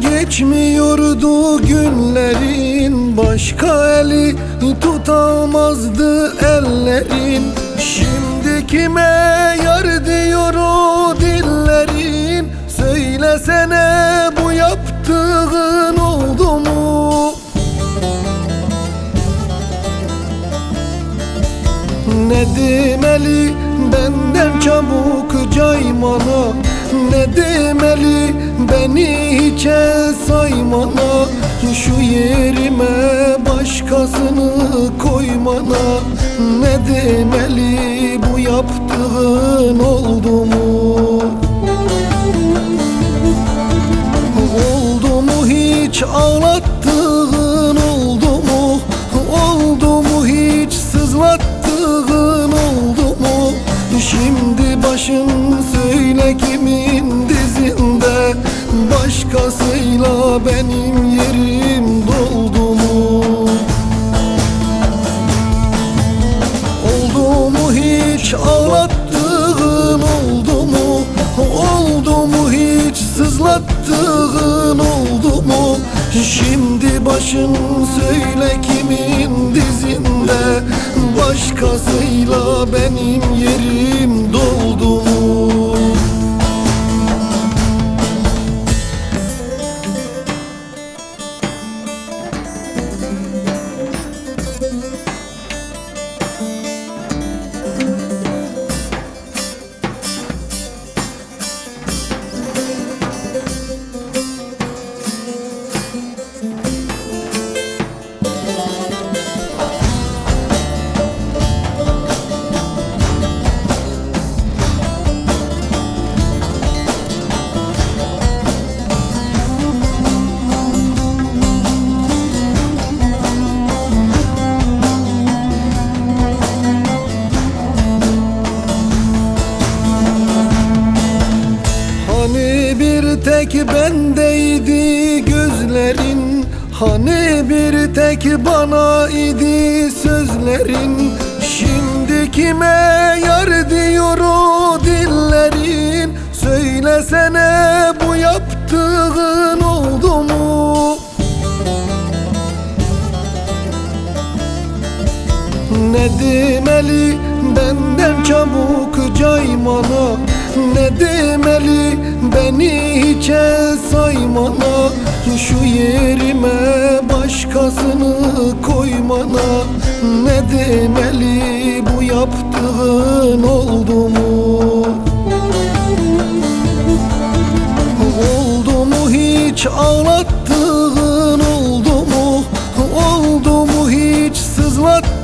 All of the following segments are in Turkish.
Geçmiyordu günlerin. Başka eli tutamazdı ellerin. Şimdi kime yar diyor o dillerin. Söylesene bu yaptığın oldu mu? Ne demeli benden çabuk caymana. Ne demeli beni hiçe saymana Şu yerime başkasını koymana Ne demeli bu yaptığın oldu mu? Benim yerim doldu mu? Oldu mu hiç ağlattığın oldu mu? Oldu mu hiç sızlattığın oldu mu? Şimdi başın söyle kimin dizinde Başkasıyla benim tek bendeydi gözlerin. Hani bir tek bana idi sözlerin. Şimdi kime yar diyor o dillerin? Söylesene bu yaptığın oldu mu? Ne demeli benden çabuk caymana Ne demeli? Beni hiçe saymana. Şu yerime başkasını koymana. Ne demeli? Bu yaptığın oldu mu? Oldu mu hiç? Ağlattığın oldu mu? Oldu mu hiç? Sızlattığın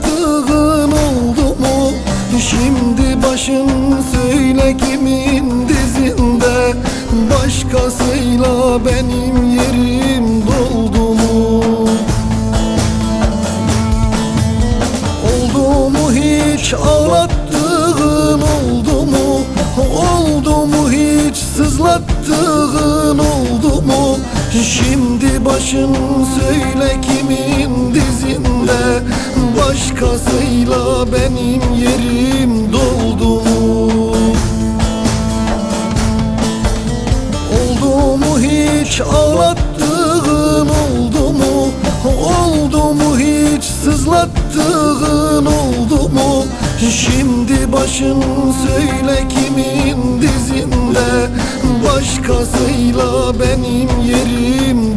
benim yerim doldu mu? Oldu mu hiç ağlattığın oldu mu? Oldu mu hiç sızlattığın oldu mu? Şimdi başın söyle kimin dizinde Başkasıyla benim yerim doldu hiç sızlattığın oldu mu? Şimdi başın söyle kimin dizinde Başkasıyla benim yerim